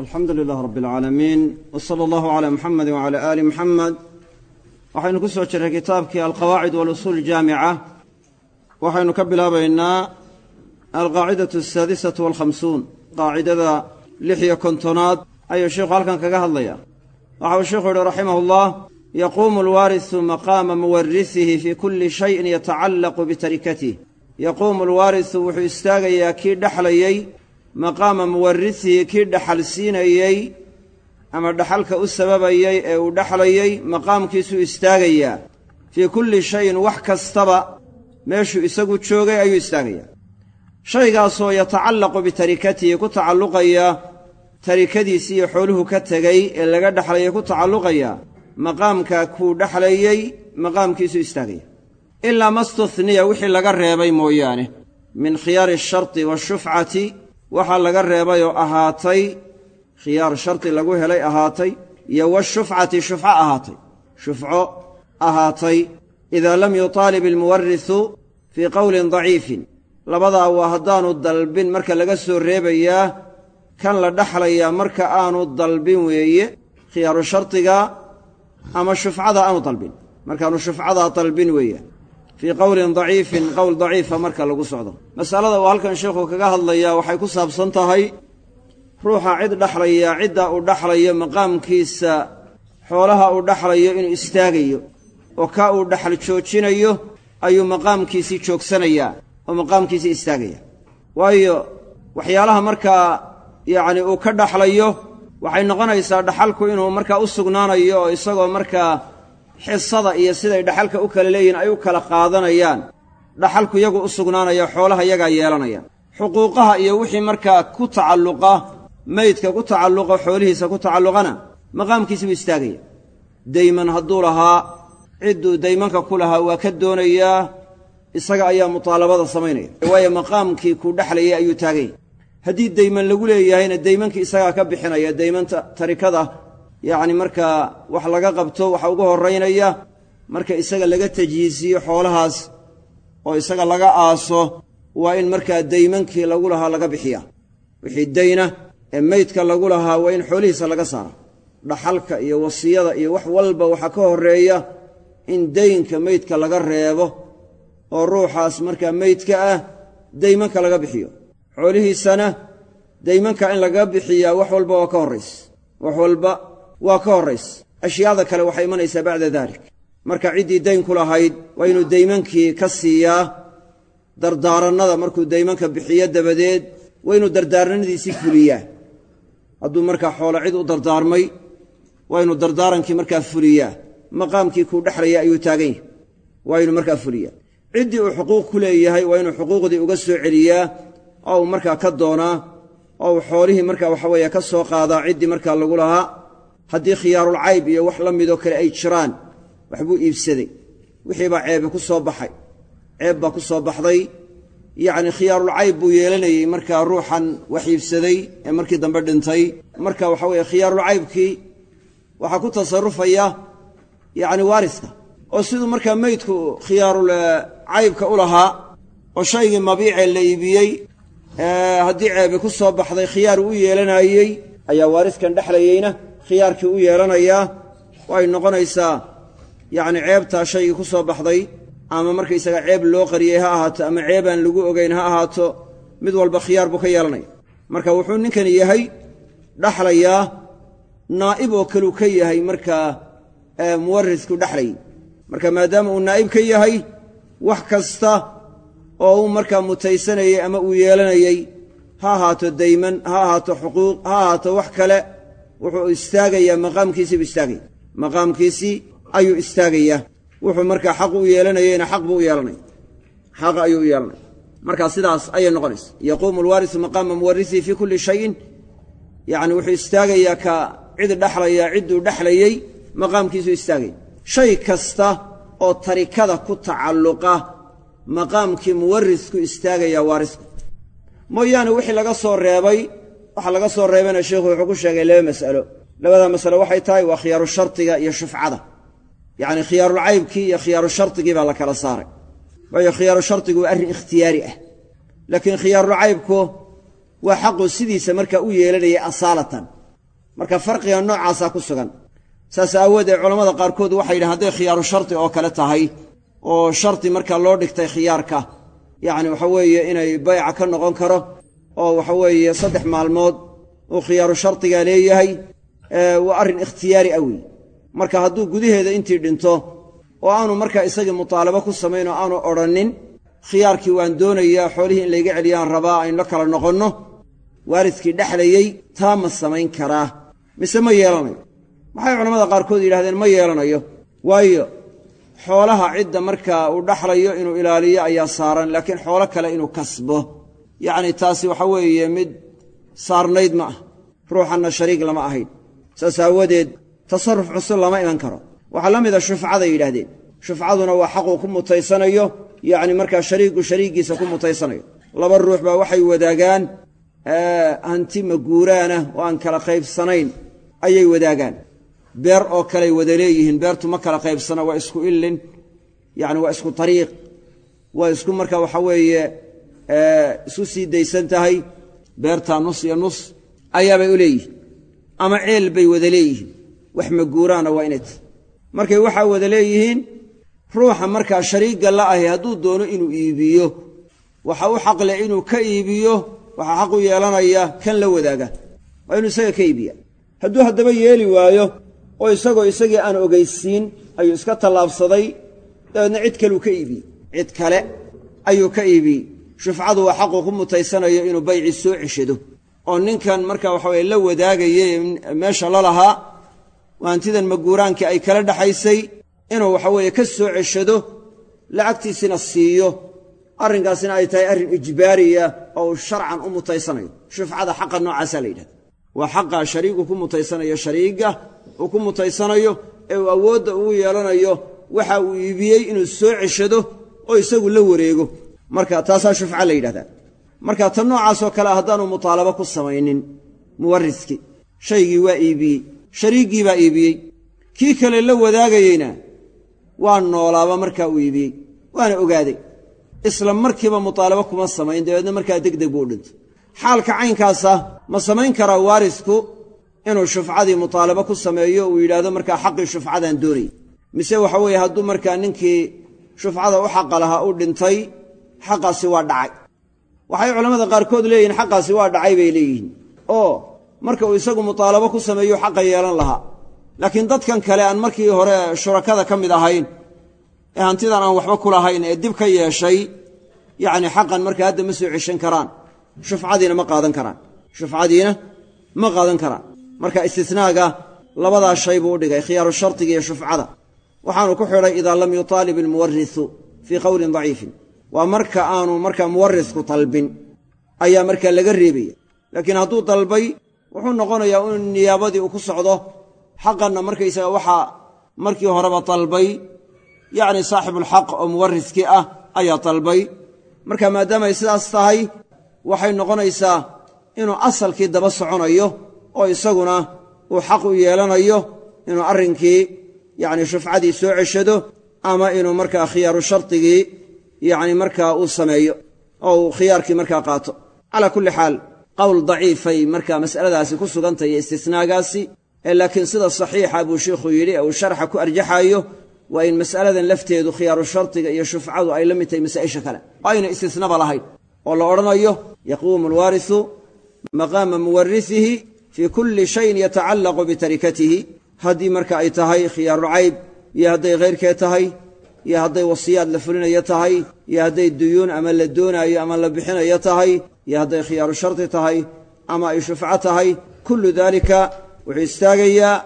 alxamdu lilah rab اlcaalamiin w sala allahu cala muxamedi wcala aali muxamed waxaynu ku soo jirray kitaabkii alqawaacid walusuul jaamica. Waxaynu ka bilaabaynaa alqaacidatu asaadisatu walkhamsuun. Qaacidada lix iyo kontonaad ayuu sheikhu halkan kaga hadlaya waxa uu sheikhu yihi raximah اllah yaquumu alwaarisu maqaama muwarisihi fii kulli shayin yatacallaqu bitarikatih yaquumu alwaarisu wuxuu istaagayaa kii dhexlayey maqaama muwarisihi kii dhaxal siinayey ama dhaxalka u sababayey ee uu dhexlayey maqaamkiisuu istaagayaa fii kulli shayin wax kastaba meeshuu isagu joogay ayuu istaagayaa shaygaasoo yatacallaqu bitarikatihi ku tacalluqaya tarikadiisii iyo xooluhu ka tegey ee laga dhexlayay ku tacalluqaya. Maqaamka kuu dhexlayey maqaamkiisuu istaagaya. Ilaa ma stuniya wixii laga reebay mooyaane. Min khiyaari asharti waashufcati waxaa laga reebay oo ahaatay khiyaar shardi lagu helay ahaatay iyo washufcati shufco ahaatay. Shufco ahaatay idaa lam yutaalib ilmuwarisu fii qowlin daciifin. Labadaa waa haddaanu dalbin marka laga soo reebayaa kan la dhexlayaa marka aanu dalbin weeye khiyaaru shardiga ama shufcada aanu dalbin. Markaanu shufcadaa dalbin weeye fii qowlin daciifin qowl daciifa marka lagu socdo. Masalada uu halkan sheikhu kaga hadlayaa waxay ku saabsan tahay ruuxa cid dhexlaya cidda uu dhexlayo maqaamkiisa xoolaha uu dhexlayo inuu istaagayo oo kaa uu dhexal joojinayo ayuu maqaamkiisii joogsanayaa oo maqaamkiisii istaagaya. Waayo waxyaalaha markaa yacni uu ka dhexlayo waxay noqonaysaa dhaxalku inuu markaa u sugnaanayo oo isagoo markaa xisada iyo siday dhaxalka u kala leeyihiin ay u kala qaadanayaan. Dhaxalku yagu u sugnaanaya xoolaha yagaa yeelanaya. Xuquuqaha iyo wixii markaa ku tacalluqa meydka ku tacalluqa xoolihiisa ku tacalluqana maqaamkiisi buu istaagaya. Dayman hadduu lahaa cidduu daymanka ku lahaa waa ka doonayaa isaga ayaa mutaalabada samaynaya. Waayo maqaamkii kuu dhexlayay ayuu taaganya haddii dayman lagu leeyahayna daymankii isagaa ka bixinaya daymanta tarikada yacni markaa wax laga qabto waxa ugu horraynaya marka isaga laga tajhiisiyo xoolahaas oo isaga laga aaso waa in markaa daymankii lagu lahaa laga bixiya. Wixii dayna ee meydka lagu lahaa waa in xoolihiisa laga saara. Dhaxalka iyo wasiyada iyo wax walba waxaa ka horreeya in daynka meydka laga reebo oo ruuxaas markaa meydka ah daymanka laga bixiyo. Xoolihiisana daymanka in laga bixiyaa wax walba waa ka horrays wax walba waa ka horrays ashyaada kale waxay imanaysaa bacda daalik marka ciddii dayn ku lahayd waa inuu daymankii ka siiyaa dardaarannada. Markuu daymanka bixiyo dabadeed waa inuu dardaarannadiisii fuliyaa. Hadduu markaa xoolo cid u dardaarmay waa inuu dardaarankii markaa fuliyaa. Maqaamkii kuu dhexlaya ayuu taagan yahay. Waa inuu markaa fuliyaa. Ciddii uu xuquuq ku leeyahay waa inuu xuquuqdii uga soo celiyaa. Oo uu markaa ka doonaa oo uu xoolihii markaa waxa weeye ka soo qaadaa ciddii markaa lagu lahaa haddii khiyaarulcayb iyo wax la midoo kale ay jiraan waxbuu iibsaday. Wixii baa ceebi ku soo baxay. Ceeb baa ku soo baxday. Yacni khiyaarulcayb buu yeelanayey markaa ruuxan wax iibsaday ee markii dambe dhintay. Marka waxa weeye khiyaarulcaybkii waxaa ku tasarufaya yacni waariska. Oo siduu markaa meydku khiyaarul caybka u lahaa oo shaygii mabiicee la iibiyey haddii ceebi ku soo baxday khiyaar u yeelanayey ayaa waariskan dhexlayeyna khiyaarkii u yeelanayaa oo ay noqonaysaa yacni ceebtaa shaygii ku soo baxday ama markaysaga ceeb loo qariyey ha ahaato ama ceebaan lagu ogayn ha ahaato mid walba khiyaar buu ka yeelanaya. Marka wuxuu ninkani yahay dhexlayaa naa'ib oo kaleu ka yahay markaa muwarisku dhexlayay marka maadaama uu naa'ib ka yahay wax kasta oo uu markaa mutaysanayey ama uu yeelanayey ha ahaato dayman ha ahaato xuquuq ha ahaato wax kale wuxuu istaagayaa maqaamkiisii buu istaagaya maqaamkiisii ayuu istaagayaa. Wuxuu markaa xaq u yeelanayeyna xaq buu u yeelanaya xaq ayuu u yeelanaya markaa sidaas ayay noqonaysa yaquumu alwaarisu maqaama muwarisihi fii kulli shayin. Yacni wuxuu istaagayaa ka cid dhexlaya cidduu dhexlayey maqaamkiisuu istaagaya shay kasta oo tarikada ku tacalluqa maqaamkii muwarisku istaagayaa waarisku mooyaane wixii laga soo reebay waxa laga soo reebayna sheikhu wuxuu ku sheegay laba mas'alo. Labada masalo waxay tahay waa khiyaaru shardiga iyo shufcada. Yacni khiyaarulcaybkii iyo khiyaaru shardigii baa la kala saaray. Waayo khiyaaru shardigu waa arrin ikhtiyaari ah. Laakiin khiyaarulcaybku waa xaqu sidiisa markaa u yeelanayay asaalatan. Marka farqiga noocaasaa ku sugan. Saas aawoodee culammada qaarkood waxay yidhahen hadday khiyaaru shardi oo kale tahay oo shardi markaa loo dhigtay khiyaarka yacni waxa weeye inay bayca ka noqon karo oo waxa weeye saddex maalmood uu khiyaaru shardigaa leeyahay waa arrin ikhtiyaari ah wey marka hadduu gudaheeda intii dhinto oo aanu markaa isagii mutaalabo ku samayn oo aanu odhannin khiyaarkii waan doonayaa xoolihii in layga celiyaan rabaa aynu la kala noqonno waaridkii dhexlayey taa ma samayn karaa. Mise ma yeelanayo? Waxay culammada qaarkood yidhahdeen ma yeelanayo. Waayo xoolaha cidda markaa uu dhaxlayo inuu ilaaliyo ayaa saaran laakiin xoolo kale inuu kasbo yacni taasi waxa weeye mid saarnayd ma ah. Ruuxanna shariig lama ahayn. Saas aawadeed tasarruf cusub lama iman karo. Waxaa la mida shufcaday yidhaahdeen. Shufcaduna waa xaquu ku mutaysanayo yacni markaa shariigu shariigiisa ku mutaysanayo. Laba ruux baa waxay wadaagaan hanti maguuraana oo aan kala qaybsanayn ayay wadaagaan. Beer oo kaley wada leeyihiin beertu ma kala qaybsana waa isku illin yacni waa isku tariiq waa isku marka waxa weeye isu sii daysan tahay beertaa nus iyo nus ayaabay u leeyihiin ama ceel bay wada leeyihiin. Wax maguuraana waa inay tahy markay waxaa wada leeyihiin ruuxa markaa shariigga la ahi hadduu doono inuu iibiyo. Waxa u xaqleh inuu ka iibiyo waxaa xaq u yeelanaya kan la wadaaga. Waa inuu isaga ka iibiya hadduu haddaba yeeli waayo oo isagoo isagii aan ogaysiin ayuu iska tallaabsaday dabeedna cid kaleu ka iibiyey cid kale ayuu ka iibiyey shufcadu waa xaquu ku mutaysanayo inuu bayci soo ceshado oo ninkan marka waxa weye la wadaagaye meesha la lahaa hantidan maguuraankii ay kala dhaxaysay. Inuu waxa weeye ka soo ceshado lacagtiisina siiyo. Arrinkaasina ay tahay arrin ijbaariya oo uu sharcan u mutaysanayo. Shufcada xaqa noocaasaa la yidhahda waa xaqa shariigu ku mutaysanayo shariigga uu ku mutaysanayo ee uu awoodda ugu yeelanayo waxa uu iibiyey inuu soo ceshado oo isagu la wareego marka taasaa shufca la yidhahdaa. Marka tan noocaasoo kale haddaanu mutaalabo ku samaynin muwariskii shaygii waa iibiyey shariiggii baa iibiyey kii kale la wadaagayeyna waa noolaaba markaa uu iibiyey waana ogaaday. Isla markiiba mutaalabo kuma samayn dabeedna markaa degdeg buu u dhintay. Xaalka caynkaasa ma samayn karaa waarisku inuu shufcadii mutaalabo ku sameeyo uu yidhaahdo markaa xaqii shufcadaan doonay. Mise waxa weeye hadduu markaa ninkii shufcada u xaqa lahaa u dhintay xaqaasi waa dhacay. Waxay culammada qaarkood leeyihiin xaqaasi waa dhacay bay leeyihiin. Oo marka uu isagu mutaalabo ku sameeyo xaqa yeelan lahaa. Laakiin dadkan kale aan markii hore shurakada ka mid ahayn ee hantidan aan waxba ku lahayn ee dib ka yeeshay yacni xaqan markaa hadda ma soo ceshan karaan. Shufcadiina ma qaadan karaan. Shufcadiina ma qaadan karaan. Marka istisnaaga labadaa shay buu u dhigay khiyaaru shardiga iyo shufcada. Waxaanu ku xidhay idaa lam yutaalib ilmuwarisu fii qowlin daciifin waa marka aanu markaa muwarisku dalbin ayaa markaa laga reebaya. Laakiin hadduu dalbay wuxuu noqonayaa in niyaabadii uu ku socdo. Xaqanna markaysaga waxaa markii horeba dalbay yacni saaxibulxaq oo muwariskii ah ayaa dalbay marka maadaamay sidaas tahay waxay noqonaysaa inuu asalkii daba soconayo oo isaguna uu xaq u yeelanayo inuu arrinkii yacni shufcadii soo ceshado ama inuu markaa khiyaaru shardigii yacni markaa uu sameeyo oo uu khiyaarkii markaa qaato. Calaa kulli xaal qowl daciifay markaa mas'aladaasi ku sugantahy iyo istisnaagaasi ee laakiin sida saxiixa buu sheikhu yidhi ee uu sharxa ku arjaxaayo waa in mas'aladan lafteedu khiyaaru shardiga iyo shufcadu ay la mid tahay masaa'isha kale. Ayna istisnaba lahayn oo la odhanayo yaquumu alwaarisu maqaama muwarisihi fii kulli shayin yatacallaqu bitarikatihi haddii marka ay tahay khiyaaru cayb iyo hadday khayrkee tahay iyo hadday wasiyaad la fulinayo tahay iyo hadday duyuun ama la doonaayo ama la bixinayo tahay iyo hadday khiyaaru shardi tahay ama ay shufco tahay kullu daalika wuxuu istaagayaa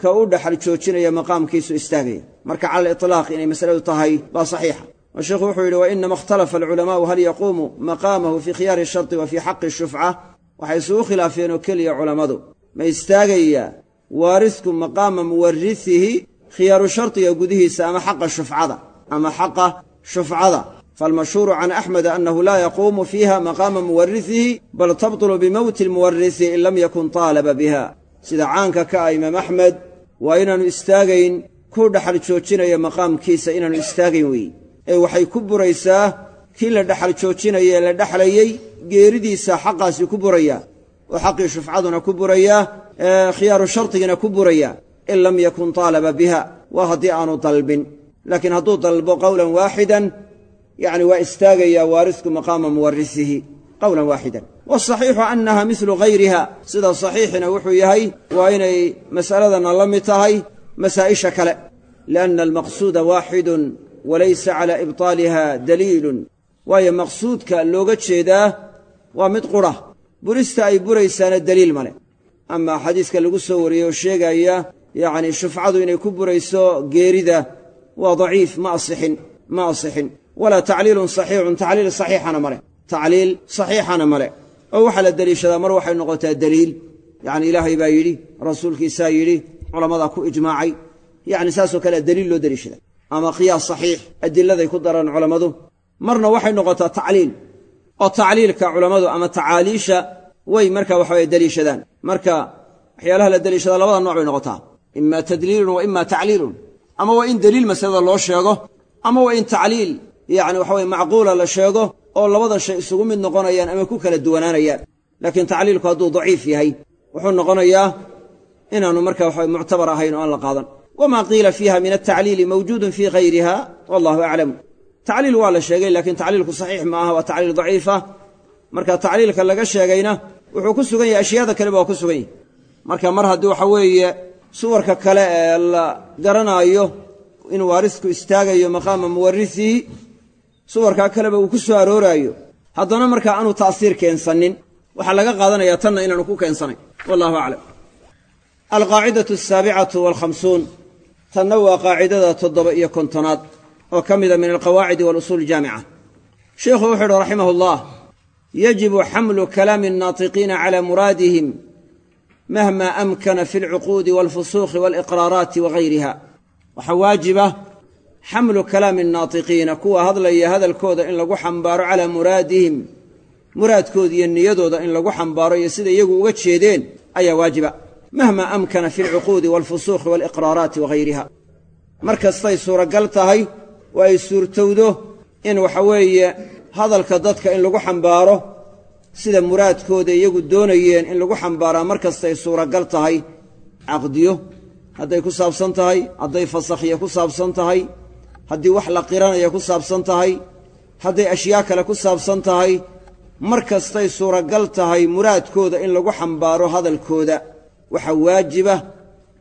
ka u dhaxal joojinaya maqaamkiisu istaagaya. Marka cala aliطlaaq inay masaladu tahay baa saxiixa. Oo sheikhu wuxuu yidhi wainama ikhtalafa alculamaa'u hal yaquumu maqaamahu fii khiyaari shardi wa fii xaqi shufca. Waxay isugu khilaafeen oo keliya culammadu ma istaagayaa waarisku maqaama muwarisihi khiyaaru shardiga gudihiisa ama xaqa shufcada ama xaqa shufcada. Faalmashhuuru can axmed annahu laa yaquumu fiiha maqaama muwarisihi bal tabtulu bimowti lmuwarisi in lam yakun taalaba biha. Sida caanka ka ah imaam axmed waa inaannu istaagayn ku dhaxal joojinaya maqaamkiisa inaannu istaagayn weeye ee waxay ku buraysaa kii la dhaxal joojinaya ee la dhexlayey geeridiisa xaqaasi ku burayaa oo xaqii shufcaduna ku burayaa khiyaaru shardigina ku buraya in lam yakun taalaba biha waa haddii aanu dalbin. Laakiin hadduu dalbo qowlan waaxidan yacni waa istaagayaa waarisku maqaama muwarisihi qowlan waaxidan. Waasaxiixu annaha midlu hayriha sida saxiixina wuxuu yahay waa inay mas'aladana la mid tahay masaa'isha kale. Lianna almaqsuuda waaxidun walaysa calaa ibtaaliha daliilun. Waayo maqsuudka looga jeedaa waa mid qura burista ay buraysaana deliil male amaa xadiiska lagu soo wariyey oo sheegaya yacni shufcadu inay ku burayso geerida waa daciif ma asixin ma asixin. Walaa tacliilun saxiixun tacliil saxiixana male tacliil saxiixana male oo waxaa la deliishadaa mar waxay noqotaa deliil yacni ilaahay baa yidhi rasuulkiisaa yidhi culammadaa ku ijmaacay. Yacni saasoo kalea deliil loo deliishada ama qiyaas saxiix adiladay ku daraan culammadu marna waxay noqotaa tacliil. Oo tacliilka culammadu ama tacaaliisha way marka waxaweye deliishadaan marka waxyaalaha la deliishadaa labada nooc bay noqotaa ima tadliilun wa ima tacliilun ama waa in deliil masalada loo sheego ama waa in tacliil yacni waxaweye macquula la sheego oo labada shay isugu mid noqonayaan ama ku kala duwanaanayaan laakiin tacliilku hadduu daciif yahay wuxuu noqonayaa inaanu marka waxa muctabar ahayn oo aan la qaadan wma qiila fiiha min altacliili mawjuudun fii hayriha wallahu aclam tacliil waa la sheegay laakiin tacliilku saxiix ma aha waa tacliil daciifa marka tacliilka laga sheegayna wuxuu ku sugan yahay ashyaada kaleba waa ku sugan yahy marka mar haddii waxa suwarka kale ee la garanaayo in waarisku istaagayo maqaama muwarisihi suwarkaa kaleba uu ku soo arooraayo. Haddana markaa aanu ta'siir keensanin waxaa laga qaadanayaa tanna inaanu ku keensanayn wallahu aclam. Alqaacidatu asaabicatu walkhamsuun. Tanna waa qaacidada toddoba iyo kontonaad oo ka mida min alqawaacidi walusuul jaamica. Sheikhu wuxuu uhi raximah ullah yajibu xamlu kalaami annaatiqiina calaa muraadihim mahma amkana fi alcuquudi walfusuuqi waaliqraaraati wagayriha waxaa waajiba xamlu kalaami annaatiqiina kuwa hadlaya hadalkooda in lagu xambaaro calaa muraadihim muraadkooda iyo niyadooda in lagu xambaaro iyo sida iyagu uga jeedeen ayaa waajiba mahma amkana fi alcuquudi walfusuuqi waaliqraaraati wagayriha mar kastay suuragal tahay oo ay suurtowdo in waxa weeye hadalka dadka in lagu xambaaro sida muraadkooda iyagu doonayeen in lagu xambaaraa mar kastay suuragal tahay caqdiyo hadday ku saabsan tahay hadday fasakhya ku saabsan tahay haddii wax la qiranaya ku saabsan tahay hadday ashyaa kale ku saabsan tahay mar kastay suuragal tahay muraadkooda in lagu xambaaro hadalkooda. Waxaa waajiba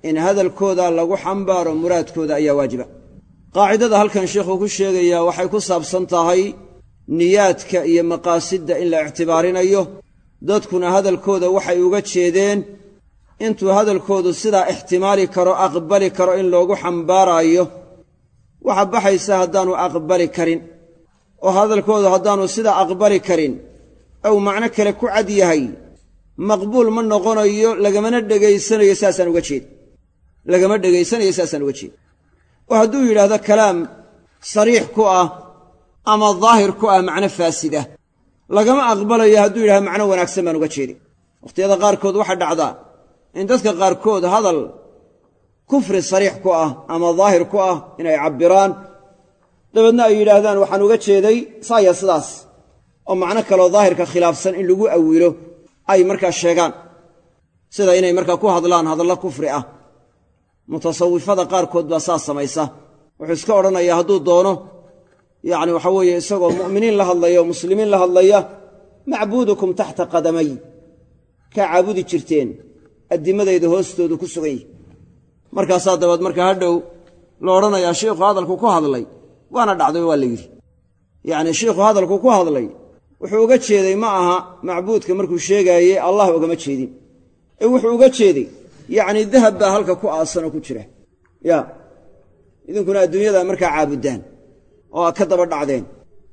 in hadalkooda lagu xambaaro muraadkooda ayaa waajiba. Qaacidada halkan sheikhu ku sheegayaa waxay ku saabsan tahay niyaadka iyo maqaasidda in la ictibaarinayo. Dadkuna hadalkooda waxay uga jeedeen intuu hadalkoodu sidaa ixtimaali karo aqbali karo in loogu xambaaraayo. Waxa baxaysa haddaanu aqbali karin oo hadalkoodu haddaanu sidaa aqbali karin ou macno kale ku cad yahay. Maqbuul ma noqonayo lagamana dhegaysanayo saasaan uga jeed. Lagama dhegaysanayo saasaan uga jeed. Oo hadduu yidhaahdo kalaam sariix ku ah ama daahir ku ah macno faasida. Lagama aqbalayo hadduu yidhahdo macno wanaagsan baan uga jeedi. Wakhtiyada qaarkood waxaa dhacdaa in dadka qaarkood hadal kufri sariix ku ah ama daahir ku ah inay cabbiraan. Dabeedna ay yidhaahdaan waxaan uga jeeday saaya sidaas. Oo macno kaloo daahirka khilaafsan in lagu awilo ay markaa sheegaan. Sida inay markaa ku hadlaan hadallo kufri ah. Mutasawifada qaarkood baa saas samaysa. Wuxuu iska odhanayaa hadduu doono yacni waxa weeye isagoo mu'miniin la hadlaya oo muslimiin la hadlaya macbuudukum taxta qadamay. Kaa caabudi jirteen addimadayda hoostoodu ku sugan yihi markaasaa dabeed markaa hadhow la odhanayaa shiikhu hadalku ku hadlay waana dhacday waa la yidhi. Yacni shiikhu hadalku ku hadlay wuxuu uga jeeday ma aha macbuudka markuu sheegaayey allah ugama jeedin. Ee wuxuu uga jeeday yacni dahab baa halka ku aasanoo ku jira. Ya idinkuna adduunyada markaa caabuddaan oo aad ka daba dhacdeen.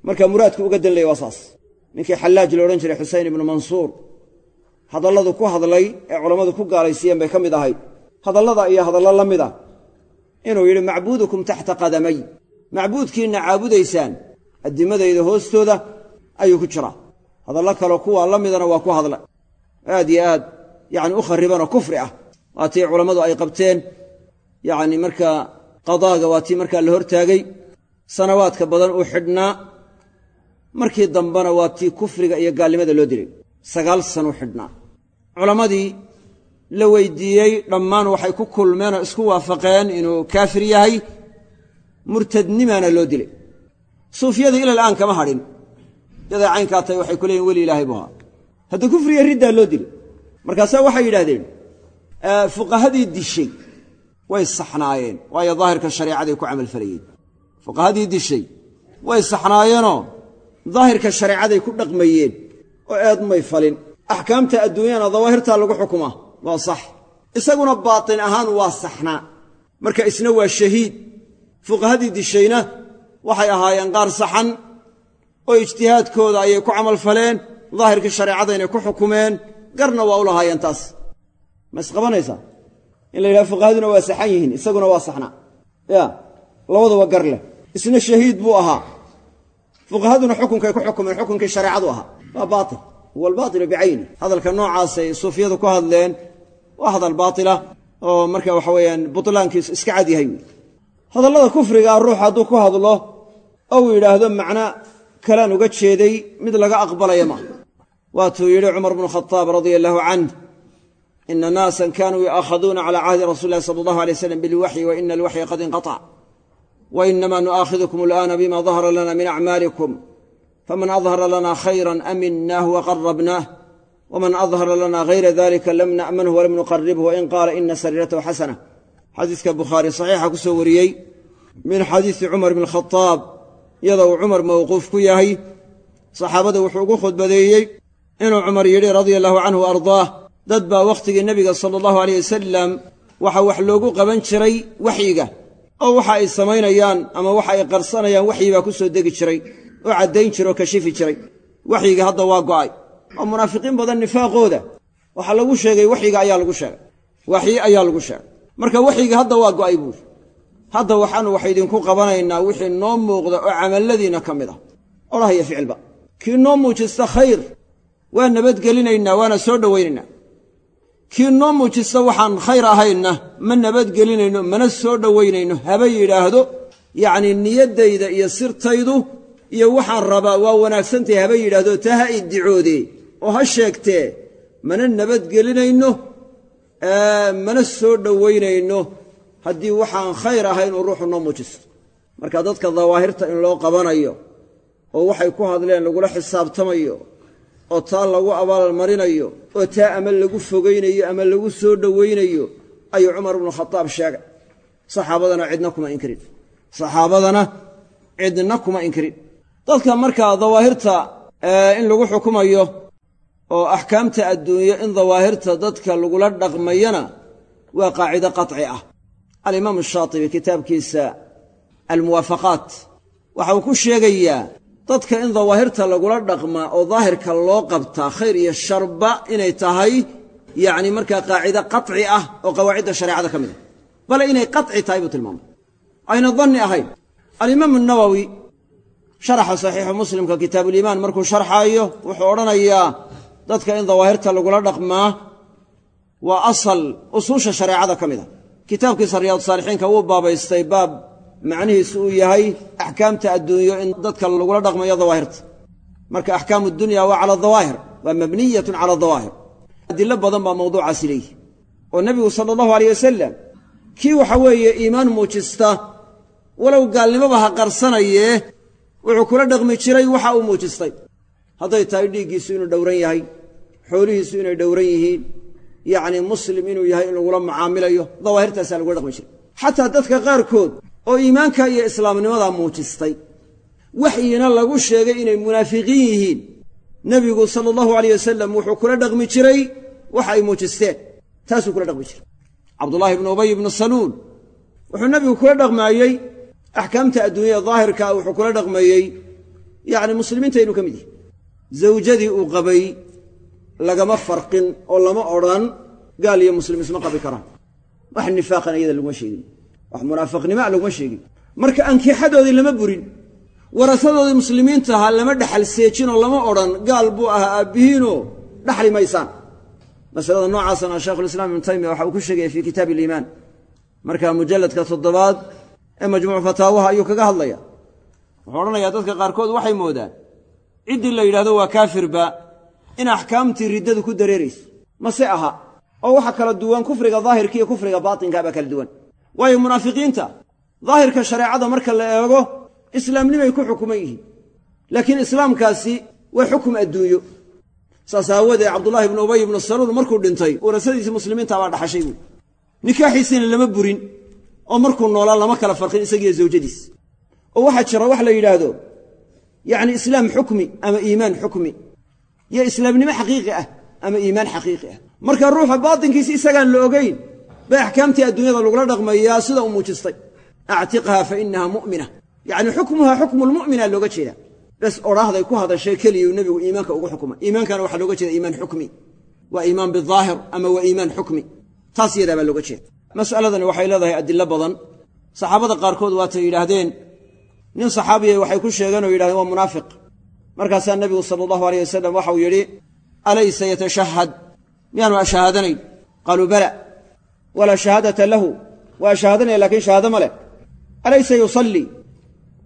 Marka muraadku uga dan laya waa saas. Ninkii xallaaj la odhan jiray xuseyn ibnu mansuur hadalladu ku hadlay ee culammadu ku gaalaysiiyeen bay ka mid ahayd. Hadallada iyo hadallo la mid a inuu yidhi macbuudukum taxta qadamay. Macbuudkiinna caabudaysaan addimadayda hoostooda ayuu ku jiraa. Hadallo kaleo kuwaa la midana waa ku hadla. Aad yo aad yacni u kharibanoo kufri ah. Waa tii culammadu ay qabteen. Yacni markaa qadaaga waa tii markaa la hortaagay sanawaadka badan uu xidhnaa markii dambena waa tii kufriga iyo gaalnimada loo dilay. Sagaal sanuu xidhnaa culammadii la weydiiyey dhammaan waxay ku kulmeen oo isku waafaqeen inuu kaafir yahay murtadnimaana loo dilay. Suufiyadii ilal aan kama hadhin. Yaday caynkaa tahay waxay ku leeyihiin weli ilaahay buu ahaa. Hadda kufriga riddaa loo dilay markaasaa waxay yidhahdeen fuqahadii dishay way saxnaayeen waayo daahirka shareecaday ku camalfalayeen fuqahadii dishay way saxnaayeenoo daahirka shareecaday ku dhaqmayeen oo eed may falin. Axkaamta adduunyana dawaahirtaa lagu xukumaa waa sax. Isaguna baatin ahaan waa saxnaa marka isna waa shahiid. Fuqahadii dishayna waxay ahaayeen qaar saxan oo ijtihaadkooda ayay ku camalfaleen daahirkii shareecadaynay ku xukumeen garna waa u lahaayeen taas. Ma isqabanaysaa in la yidhaha fuqahaduna waa saxan yihiin isaguna waa saxnaa ya labaduba gar leh isna shahiid buu ahaa. Fuqahaduna xukunkay ku xukumeen xukunkii shareecadu ahaa. Waa baatil. Huwa bicayni hadalka noocaasay suufiyadu ku hadleen waa hadal baatila oo marka waxa weeyaan butlaankiisu iska cad yahay. Wey hadallada kufrigaa ruux hadduu ku hadlo ou yidhaahdo macno kalaan uga jeeday mid laga aqbalaya maaha waatuu yidhi cumar bnu khadaab radia allaahu canh ina naasan kanuu yu'aakhaduuna cala cahdi rasuli illahi sala allahu alay waslam bilwaxyi wa ina alwaxya qad inqatac wa inama nu'aakhidukum al'aana bima dahara lana min acmaalikum faman adhara lana khayra aminnaah waqarabnaah wman adhara lana hayra dalika lam na'manhu walam nuqaribhu wain qaala ina sariiratahu xasana xadiiska bukhaari saxiixa ku soo wariyey min xadiisi cumar bn khadaab iyadoo uu cumar mawquuf ku yahay saxaabada wuxuu ugu khudbadeeyey inuu cumar yidhi radia allahu canhu wa ardaah dad baa wakhtigii nebiga sala allahu aleyh wasalam waxa wax loogu qaban jiray waxyiga oo waxa ay samaynayaan ama waxa ay qarsanayaan waxyi baa ku soo degi jiray oo caddayn jira oo kashifi jiray. Waxyiga hadda waa go'ay. Oo munaafiqiin badan nifaaqooda. Waxaa lagu sheegay waxyiga ayaa lagu sheegay. Waxyi ayaa lagu sheegay. Marka waxyiga hadda waa go'ay buuri hadda waxaanu wax idinku qabanaynaa wixii noo muuqda oo camalladiinna ka mid ah. Odhah iyo ficilba. Kii noo muujista khayr waa nabadgelinaynaa waana soo dhowaynaynaa kii noo muujista waxaan khayr ahaynna ma nabadgelinayno mana soo dhowaynayno haba yidhaahdo. Yacnii niyaddayda iyo sirtaydu iyo waxaan rabaa waa wanaagsantahay haba yidhaahdo taa ha iddicoodee oo ha sheegtee mana nabadgelinayno mana soo dhowaynayno haddii waxaan khayr ahayn uu ruuxu noo muujisto. Marka dadka dawaahirta in loo qabanayo oo waxay ku hadleen lagula xisaabtamayo oo taa lagu abaalmarinayo oo taa ama lagu fogaynayo ama lagu soo dhowaynayo ayuu cumar ibnu khadaab sheegay. Saxaabadana cidna kuma inkirin. Saxaabadana cidna kuma inkirin. Dadka markaa dawaahirta in lagu xukumayo oo axkaamta adduunyo in dawaahirta dadka lagula dhaqmayana waa qaacido qaطci ah. Alimaamu shaatibi kitaabkiisa almuwaafaqaat waxa uu ku sheegayaa dadka in dawaahirta lagula dhaqmaa oo daahirka loo qabtaa khayr iyo sharba inay tahay yacni markaa qaacido qaطci ah oo qawaacidda shareecada ka mid ah. Bale inay qaطci tahay buu tilmaamay. Ayna danni ahayn. Alimaamu nawowi sharaxa saxiixu muslimka kitaabuliimaan markuu sharxaayo wuxuu odhanayaa dadka in dawaahirta lagula dhaqmaa waa asal usuusha shareecada ka mid a kitaabkiisa riyaad saalixiinka wuu baabaystay baab macnihiisu uu yahay axkaamta adduunyo in dadka lagula dhaqmayo dawaahirta. Marka axkaamu dunya waa cala dawaahir waa mabniyatun cala dawaahir. Adilo badan baa mawduucaasi leeyihi oo nebigu sala allahu aleyh wasalam kii waxa weeye iimaan muujista walow gaalnimoba ha qarsanayee wuxuu kula dhaqmi jiray waxa uu muujistay. Hadday tahay dhiiggiisu inuu dhowran yahay xoolihiisu inay dhowran yihiin yacnii muslim inuu yahay in lagula mucaamilayo dawaahirtaasaa lagula dhaqmi jiray. Xataa dadka qaarkood oo iimaanka iyo islaamnimadaa muujistay. Waxyina lagu sheegay inay munaafiqiin yihiin. Nebigu sala allahu aleyh wasalam wuxuu kula dhaqmi jiray waxa ay muujisteen. Taasuu kula dhaqmi jiray. Cabdullaahi ibnu ubay ibnu saluul. Wuxuu nebigu kula dhaqmaayey axkaamta adduunyada daahirkaa wuxuu kula dhaqmayey. Yacni muslimiinta inuu ka mid yahay. Zawjadii uu qabay lagama farqin oo lama odhan gaal iyo muslim isma qabi karaan. Wax nifaaqana iyada laguma sheegin wax munaafiqnimoa laguma sheegin. Marka ankixadoodii lama burin warasadoodii muslimiintaha lama dhexal seejinoo lama odhan gaal buu ahaa aabbihiinoo dhaxli maysaan. Masalada noocaasana shaykhulislaam ibnu taymiya waxa uu ku sheegaya fii kitaabi iliimaan marka mujalladka toddobaad ee majmuuc fataawaha ayuu kaga hadlaya wuxuu odhanayaa dadka qaarkood waxay moodaan. Ciddii la yidhahdo waa kaafirba in axkaamtii riddadu ku dareerayso. Mase aha. Oo waxa kala duwan kufriga daahirka iyo kufriga baatinka baa kala duwan waayo munaafiqiinta daahirka shareecada marka la eego islaamnimay ku xukuman yihiin. Laakiin islaamkaasi waa xukum adduunyo. Saas aawoodee cabdullaahi ibnu ubay ibnu saluul markuu dhintay warasadiisii muslimiinta baa dhaxashay buui nikaaxiisiina lama burin oo markuu noolaa lama kala farqin isagiiyo zawjadiis. Oo waxaa jira wax la yidhaahdo yacni islaam xukmi ama iimaan xukmi iyo islaamnimo xaqiiqi ah ama iimaan xaqiiqi ah. Marka ruuxa baatinkiisi isagaan la ogayn bay axkaamtii adduunyada lagula dhaqmayaa sida u muujistay. Actiqhaa fa inaha mu'mina. Yacni xukmuhaa xukmu lmu'mina looga jeedaa bes odhaahday ku hadashay keliyuu nebigu iimaanka ugu xukmay iimaankana waxaa looga jeeda iimaan xukmi. Waa iimaan bidaahir ama waa iimaan xukmi. Taas yadaa baa looga jeeda. Mas'aladani waxay leedahay adilo badan. Saxaabada qaarkood waatay yidhaahdeen nin saxaabiya waxay ku sheegeen oo yidhahdeen waa munaafiq markaasaa nebigu sala allahu aleyh wasalam waxau yidhi alaysa yatashahad miyaanu ashahaadanayn qaaluu bala walaa shahaadata lahu waa ashahaadanaya lakiin shahaado ma leh alaysa yusallii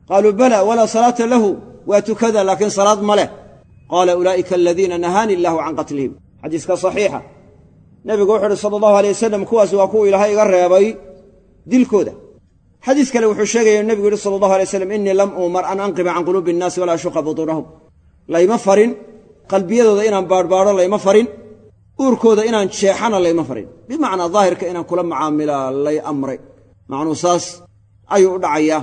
qaaluu bala walaa salaata lahu waa tukada laakiin salaad ma leh qaala ulaa'ika aladiina nahaani illaahu can qatlihim xadiiska saxiixa nebigu wuxu uhi sala allahu aleyh wasalam kuwaas waa kuwa ilaahay iga reebay dilkooda xadiis kale wuxuu sheegaya nebigu yihi sala allahu alay slam innii lam uumar an anqiba can quluubi innaasi walaa ashuqa butuunahum layma farin qalbiyadooda inaan baadhbaadho layma farin uurkooda inaan jeexana layma farin. Bimacnaa daahirka inaan kula macaamilaa lay amray. Macnuu saas ayuu u dhacayaa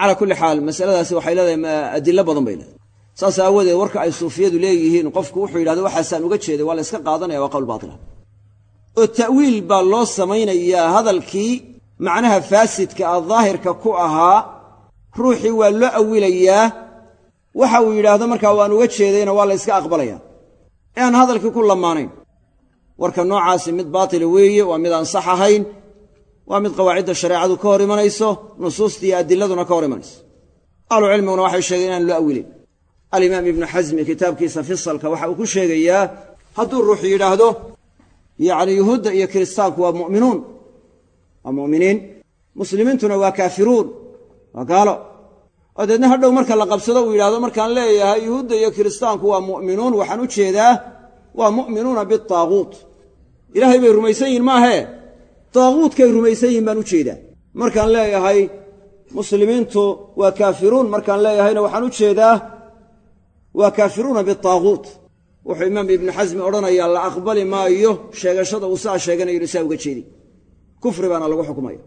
calaa kulli xaal masaladaasi waxay leedahay adilo badan bay leedahay. Saas aawadeed warka ay suufiyadu leeyihiin qofku wuxuu yidhahdo waxaasaan uga jeeday waa la yska qaadanaya waa qowl baatila oo ta'wiil baa loo samaynayaa hadalkii macnaha faasidka ah daahirka ku ahaa ruuxii waa loo awilayaa waxa uu yidhaahdo markaa waan uga jeedayna waa la yska aqbalaya ee aan hadalkii ku lamaanayn warka noocaasi mid baatila weeye waa mid aan sax ahayn waa mid qawaacidda shareecadu ka hor imanayso nusuusta iyo adiladuna ka hor imanayso. Ahlucilmiguna waxay sheegeen inaan loo awilin. Alimaam ibnu xasmi kitaabkiisa fisalka waxa uu ku sheegayaa hadduu ruux yidhaahdo yacni yuhuudda iyo kiristaanku waa mu'minuun. Waa mu'miniin. Muslimiintuna waa kaafiruun. Waa gaalo oo deedna hadhow marka la qabsado uu yidhahdo markaan leeyahay yuhuudda iyo kiristaanku waa mu'minuun. Waxaan u jeedaa waa mu'minuuna bitaaguut ilaahay bay rumaysan yihiin maahee daaguudkay rumaysan yihiin baan u jeedaa. Markaan leeyahay muslimiintu waa kaafiruun. Markaan leeyahayna waxaan u jeedaa waa kaafiruuna bitaaguut wuxuu imaam ibnu xasmi odhanayaa la aqbali maayo sheegashada uu saa sheeganayo inu saa uga jeeday kufri baana lagu xukmaya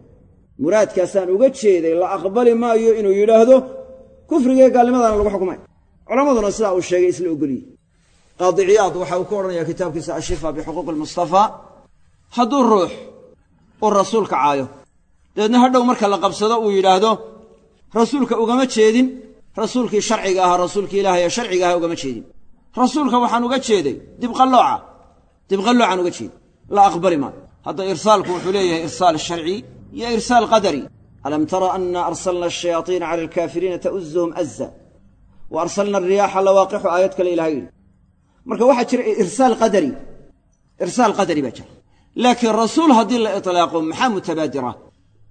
muraadkaasaan uga jeeday la aqbali maayo inuu yidhaahdo kufrigee gaalnimadaana lagu xukmaya culammaduna sidaa uu sheegay isla ogoliyey. Qaadiciyaad waxa uu ku odhanaya kitaabkiisa ashifa bixuquuqi almustafaa hadduu ruux uu rasuulka caayo dabeedna hadhow marka la qabsado uu yidhaahdo rasuulka ugama jeedin. Rasuulkii sharciga ahaa rasuulkii ilaahay ee sharciga ahaa ugama jeedin. Rasuulka waxaan uga jeeday dibqallooca dibqalloocaan uga jeeday la aqbali maayo. Hadda irsaalku wuxuu leeyahay irsaal sharci iyo irsaal qadari alam tara ana arsalna ashayaaiina cala alkaafiriina ta'uzuhum aza wa arsalna alriyaaxa lawaaqixu aayad kale ilahay yidhi marka waxaa jira irsaal qadari irsaal qadari baa jira laakiin rasuul haddii la itlaaqo maxaa mutabaadira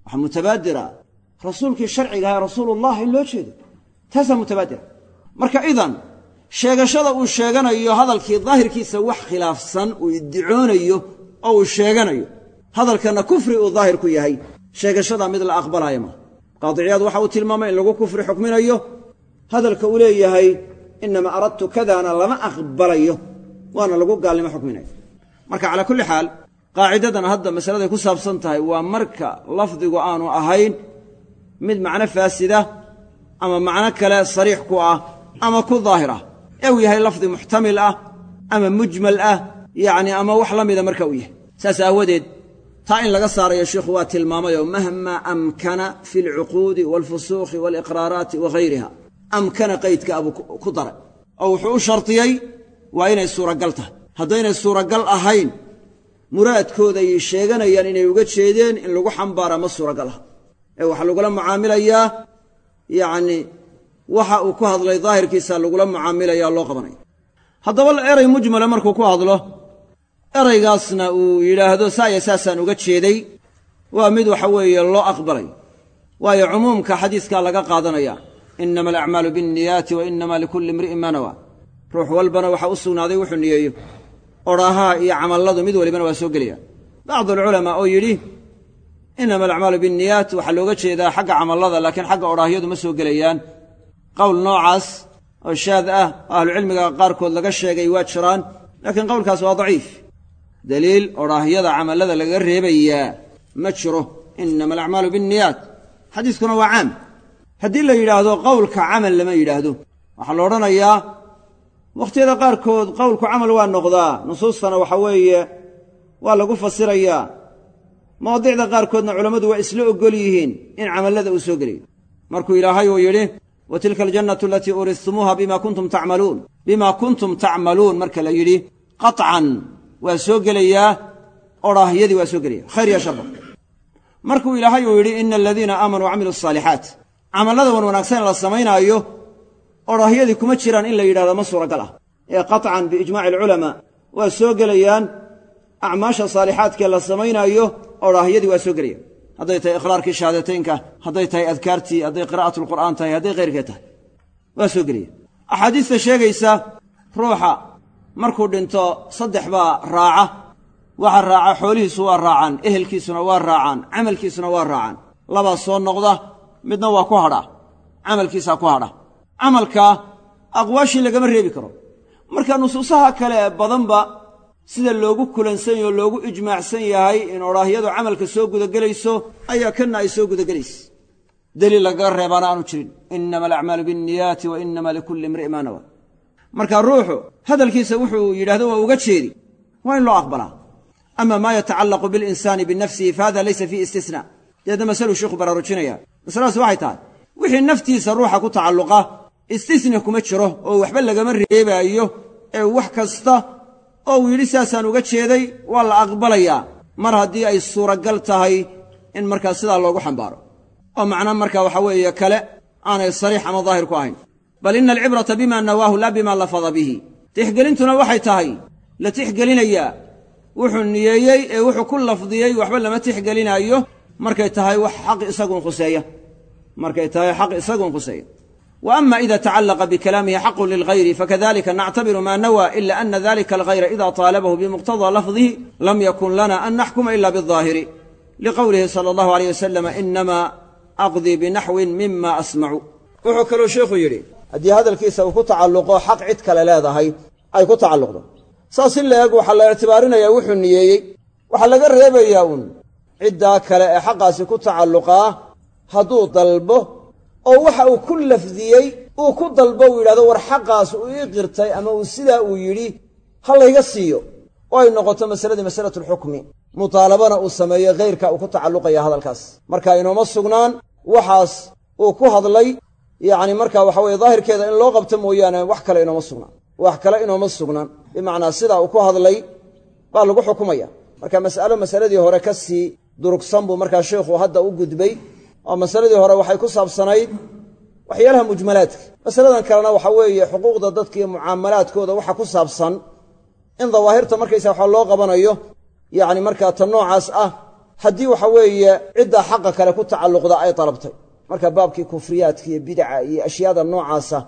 waxaa mutabaadira rasuulkii sharciga ahaa rasuulullah in loo jeedo taasaa mutabaadira marka idan sheegashada uu sheeganayo hadalkii daahirkiisa wax khilaafsan uu iddicoonayo oo uu sheeganayo hadalkanna kufri uu daahir ku yahay sheegashadaa mid la aqbalaayo maa qaadiciyaad waxa uu tilmaamay in lagu kufri xukminayo. Hadalka uu leeyahay inamaa aradtu kadaana lama aqbalayo waana lagu gaalnimo xukminayo marka calaa kulli xaal qaacidadan hadda masaladay ku saabsan tahay waa marka lafdigu aanu ahayn mid macno faasida ama macno kale sariix ku ah ama ku daahir ah. Ee uu yahay lafdi muxtamil ah ama mujmal ah yacni ama wax la mida marka uu yahay. Saas aawadeed taa in laga saarayo sheikhu waa tilmaamayoo mahmaa amkana fi alcuquudi waalfusuukhi waaliqraaraati wa hayriha amkana qaydka abuu ku daray. Oo wuxuu u shardiyey waa inay suuragal tahay. Haddaynay suuragal ahayn muraadkooday sheeganayaan inay uga jeedeen in lagu xambaara ma suuragal aha. Ee waxaa lagula mucaamilayaa yacni waxa uu ku hadlay daahirkiisa lagula mucaamilaya loo qabanaya haddaba eray mujmala markuu ku hadlo eraygaasna uu yidhaahdo saaya saasaan uga jeeday. Waa mid waxa weeye loo aqbalay. Waayo cumuumka xadiiskaa laga qaadanaya inama alacmaalu biاnniyaati wa inama likulli imri'in ma nawa. Ruux walbana waxaa u sugnaaday wuxuu niyeeyo odhaahaha iyo camalladu mid walibana waa soo gelaya bacdu alculamaa oo yidhi inama alacmaalu binniyaat waxaa looga jeedaa xagga camallada laakiin xagga odhaahyadu ma soo gelayaan. Qowl noocaas oo shaad ah oo ahlucilmiga qaarkood laga sheegay waa jiraan laakiin qowlkaas waa daciif daliil odhaahyada camallada lagaga reebayaa ma jiro. Inama alacmaalu binniyaat. Xadiiskuna waa caam. Haddii la yidhaahdo qowlka camal lama yidhaahdo. Waxaa la odhanayaa wakhtiyada qaarkood qowlku camal waa noqdaa nusuustana waxa weeye waa lagu fasirayaa mawaadicda qaarkoodna culammadu waa isla oggol yihiin in camallada uu soo gelayo markuu ilaahay uu yidhi wa tilka aljannatu alatii uuristumuuha bima kuntum tacmaluun bima kuntum tacmaluun marka la yidhi qaطcan waa soo gelayaa odhaahyadii waa soo gelaya khayr ya sharba markuu ilaahay uu yidhi ina aladiina aamanuu wacamiluu asaalixaat camallada wan wanaagsan la samaynaayo odhaahyadii kuma jiraan in la yidhahdo ma suuragal ah. Ee qaطcan biijmaaci alculamaa waa soo gelayaan acmaasha saalixaadkee la samaynaayo odhaahyadii waa soo gelayaan. Hadday tahay iqraarkii shahaadateynka hadday tahay adkaartii hadday qiraa'atu lqur'aan tahay hadday khayrkee tahay. Waa soo gelaya axaadiista sheegaysa ruuxa markuu dhinto saddex baa raaca. Waxa raaca xoolihiisu waa raacaan ehelkiisuna waa raacaan camalkiisuna waa raacaan. Labaa soo noqda midna waa ku hadhaa camalkiisaa ku hadha. Camalka aqwaashii lagama reebi karo. Marka nusuusaha kale ee badanba sida loogu kulansan yahe o loogu ijmaacsan yahay in odhaahyadu camalka soo gudagelayso ayaa kanna ay soo gudagelaysa. Deliil lagaga reebaana aanu jirin. Inama alacmaalu binniyaati wa inama likulli imri'i maa marka ruuxu hadalkiisa wuxuu yidhahdo waa uga jeedi waa in loo aqbalaa. Ama maa yatacallaqu bilinsaani binafsihi fahada laysa fiihi istisna deedna masaluu sheikhu baraarujinaya. Masaladaasi waxay tahay wixii naftiisa ruuxa ku tacalluqa istisna kuma jiro oo waxba lagama reebaayo ee wax kasta oo uu yidhi sidaasaan uga jeeday waa la aqbalayaa. Mar haddii ay suuragal tahay in markaa sidaa loogu xambaaro. Oo macna marka waxa weeye kale aanay sariix ama daahir ku ahayn bal ina alcibrata bima nawaahu laa bima lafada bihi. Tixgelintuna waxay tahay la tixgelinayaa wuxuu niyeeyey ee wuxuu ku lafdiyey waxba lama tixgelinaayo. Markay tahay wax xaq isagun khuseeya markay tahay xaq isagun khuseeya wa ama ida tacalaqa bikalaamihi xaqun lilghayri fakadalika nactabiru maa nawaa ila ana dalika alghayra ida taalabahu bimuqtadaa lafdihi lam yakun lana an naxkuma ila biaahiri liqowlihi sala allahu aleyh wasalam inama aqdii binaxwin mima asmacu wuxuu kaluu sheikhu yidhi haddii hadalkiisa uu ku tacalluqo xaq cid kale leedahay ay ku tacalluqdo. Saas in la eg waxaa la ictibaarinayaa wuxuu niyeeyey. Waxaa laga reebayaa uun. Ciddaa kale ee xaqaasi ku tacalluqaa hadduu dalbo oo waxa uu ku lafdiyey uu ku dalbo uu yidhahdo war xaqaas uu ii qirtay ama uu sidaa uu yidhi ha layga siiyo. Oo ay noqoto masaladii masalatu lxukmi mutaalabana uu sameeyo khayrka uu ku tacalluqaya hadalkaas. Marka inooma sugnaan waxaas uu ku hadlay yacni marka waxa weye daahirkeeda in loo qabto mooyaane wax kale inooma sugnaan. Wax kale inooma sugnaan. Bimacnaa sidaa uu ku hadlay baa lagu xukumaya. Marka mas'alo masaladii hore ka sii durugsan buu markaa sheikhu hadda u gudbay. Oo masaladii hore waxay ku saabsanayd waxyaalaha mujmalaadka. Masaladan kalena waxa weeye xuquuqda dadka iyo mucaamalaadkooda waxa ku saabsan in dawaahirta markaysa waxa loo qabanayo yacni markaa ta noocaas ah haddii waxa weeye ciddaa xaqa kale ku tacalluqda ay dalabtay marka baabkii kufriyaadka iyo bidaca iyo ashyaada noocaasa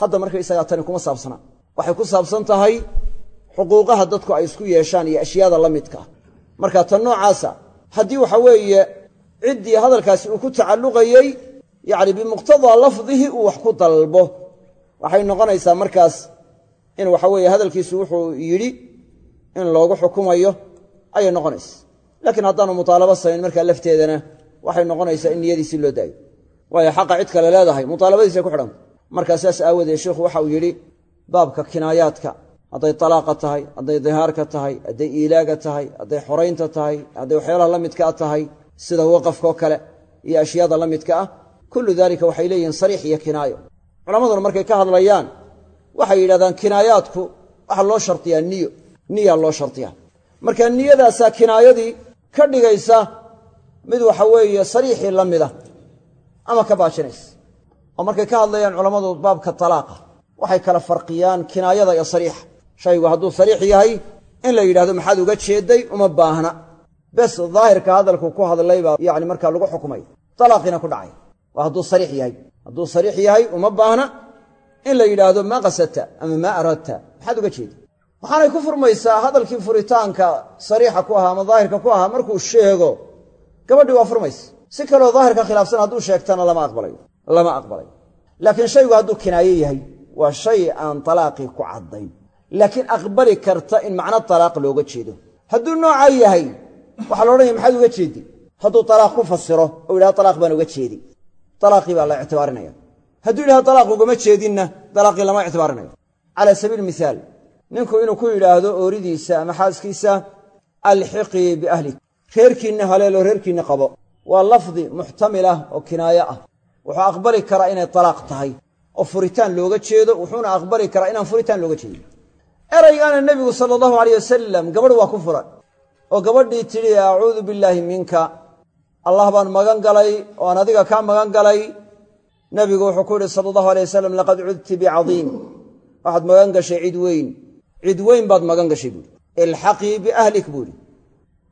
hadda markaysagaa tani kuma saabsana. Waxay ku saabsan tahay xuquuqaha dadku ay isku yeeshaan iyo ashyaada la midka. Marka ta noocaasa haddii waxa weeye ciddii hadalkaasi uu ku tacalluqayey yacni bimuqtadaa lafdihi uu wax ku dalbo. Waxay noqonaysaa markaas in waxa weeye hadalkiisu wuxuu yidhi in loogu xukumayo ayay noqonaysa. Laakiin haddaanu mutaalabo samayn markaa lafteedana waxay noqonaysaa in niyadiisii loo daayo waayo xaqa cid kale leedahay. Mutaalabadiisay ku xidhanta markaa sidaas aawadeed sheikhu waxa uu yidhi baabka kinaayaadka hadday talaaqa tahay hadday dihaarka tahay hadday iilaaga tahay hadday xoraynta tahay hadday waxyaalaha la midkaa tahay sida waqafkaoo kale iyo ashyaada la midka ah kullu daalika waxay leeyihiin sariix iyo kinaayo. Culammaduna markay ka hadlayaan waxay yidhahdaan kinaayaadku waxaa loo shardiyaa niyo niyaa loo shardiyaa marka niyadaasaa kinaayadii ka dhigaysa mid waxa weeye sariixii la mida ama ka baajinaysa oo markay ka hadlayaan culammadu baabka talaaqa waxay kala farqiyaan kinaayada iyo sariixa shaygu hadduu sariix yahay in la yidhahdo maxaad uga jeeday uma baahna. Bes daahirka hadalku ku hadlay baa yani markaa lagu xukumay. Talaaqiina ku dhacay. Waa hadduu sariix yahay. Hadduu sariix yahay uma baahna. In la yidhaahdo maa qasadta ama maa aradta. Maxaad uga jeeda waxaanay ku furmaysaa hadalkii furitaanka sariixa ku ahaa ama daahirka ku ahaa markuu sheego. Gabadhii waa furmaysa si kaleo daahirka khilaafsan hadduu sheegtana lama aqbalayo lama aqbalayo laakiin shaygu hadduu kinaayo yahay waa shay aan talaaqii ku caddayn. Laakiin aqbali karta in macno talaaq looga jeedo. Hadduu noocaa yahay waxaa la odhanaya maxaad uga jeedi hadduu talaaq ku fasiro oo yidhahdo talaaq baan uga jeedi. Talaaqii baa la ictibaarinaya. Hadduu yidhahdo talaaq ugama jeedinna talaaqii lama ictibaarinayo cala sabiili mihaal ninku inuu ku yidhaahdo ooridiisa ama xaaskiisa alxiqii biahlik reerkiinna haleelo reerkiinna qabo waa lafdi muxtamil ah oo kinaayo ah. Wuxuu aqbali karaa inay talaaq tahay. Oo furitaan looga jeedo wuxuuna aqbali karaa inaan furitaan looga jeedin. Eraygaana nebigu sala allahu aleyh wasalam gabadh waa ku furan. Oo gabadhii tidhi acuudu billaahi minka. Allah baan magan galay oo aan adiga kaa magan galay. Nebigu wuxuu ku yidhi sala allahu aleyh wasalam laqad cudti bicadiim waxaad magan gashay cid weyn. Cid weyn baad magan gashay buuhi ilxaqii biahlik buuhi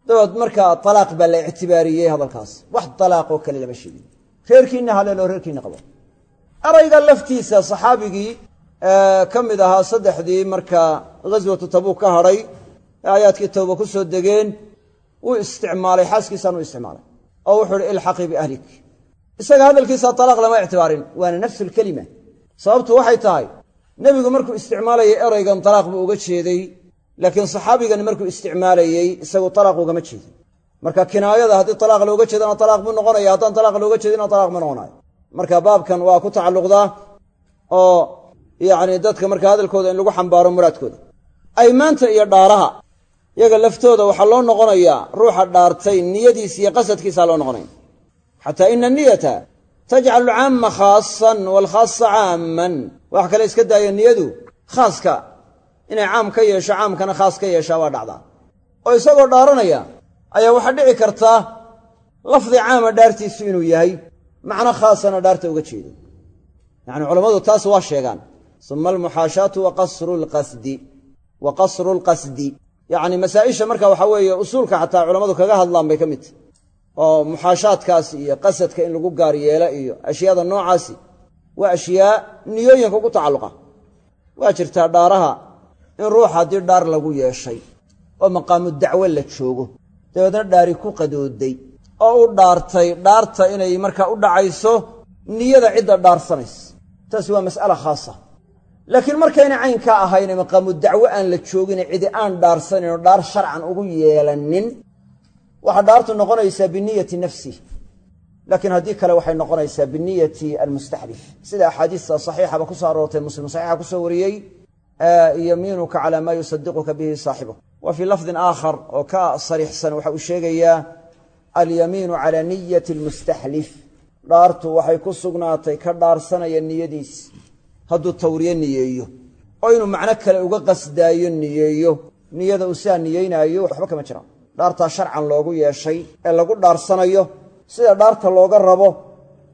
dabeed markaa talaaq baa la ictibaariyey hadalkaas. Wax talaaqoo kale lama sheegin. Reerkiinna haleeloo reerkiinna qabo. Erayga laftiisa saxaabigii ka mid ahaa saddexdii markaa ghaswatu tabuuk ka hadhay ee aayaadkii towba ku soo degeen wuu isticmaalay xaaskiisaan u isticmaalay. Oo wuxuu ihi ilxaqii biahlik isaga hadalkiisa talaaq lama ictibaarin waana nafsu lkelima sababtu waxay tahay nebigu markuu isticmaalayay eraygan talaaq buu uga jeeday laakiin saxaabigani markuu isticmaalayey isagu talaaq ugama jeedin. Marka kinaayada haddii talaaq looga jeedana talaaq buu noqonaya haddaan talaaq looga jeedina talaaq ma noqonayo. Marka baabkan waa ku tacalluqdaa oo yacni dadka marka hadalkooda in lagu xambaaro muraadkooda. Aymaanta iyo dhaaraha yaga laftooda waxaa loo noqonayaa ruuxa dhaartay niyadiis iyo qasadkiisaa loo noqonaya. Xataa ina niyata tajcalu lcaama khaasan waalkhaasa caamman. Wax kale iska daaya niyadu khaaska inay caam ka yeesho caamkana khaas ka yeeshaa waa dhacdaa. Oo isagoo dhaaranaya ayaa waxaa dhici kartaa lafdi caama dhaartiisu inuu yahay. Macno khaasana dhaarta uga jeedo. Yacni culammadu taas waa sheegaan. Suma almuxaashaatu wa qasru lqasdi wa qasru lqasdi yacni masaa'isha marka waxaa weeye usuulka xataa culammadu kaga hadlaan bay ka mid oo muxaashaadkaas iyo qasadka in lagu gaar yeela iyo ashyaada noocaasi waa ashyaa niyooyinka ku tacalluqa. Waa jirtaa dhaaraha in ruux haddii dhaar lagu yeeshay oo maqaamu dacwo la joogo. Dabeedna dhaari ku qadooday oo u dhaartay dhaarta inay markaa u dhacayso niyada cidda dhaarsanaysa. Taasi waa mas'ala khaasa. Laakiin markayna caynkaa ahayne maqaamu dacwo aan la joogine cidi aan dhaarsanin oo dhaar sharcan ugu yeelanin waxaa dhaartu noqonaysaa biniyati nafsi. Laakiin haddii kale waxay noqonaysaa biniyati almustaxlif. Sida axaadiista saxiixaba ku soo aroortay muslim saxiixa ku soo wariyey yamiinuka calaa maa yusadiquka bihi saaxibuh. Wa fii lafdin aakhar oo ka sariixsan waxa uu sheegayaa alyamiinu calaa niyati almustaxlif dhaartu waxay ku sugnaatay ka dhaarsanaya niyadiis. Hadduu tawriye niyeeyo oo inuu macno kale uga qasdaayo niyeeyo niyada uu sidaa niyeynaayo waxba kama jiraan dhaartaa sharcan loogu yeeshay ee lagu dhaarsanayo sida dhaarta looga rabo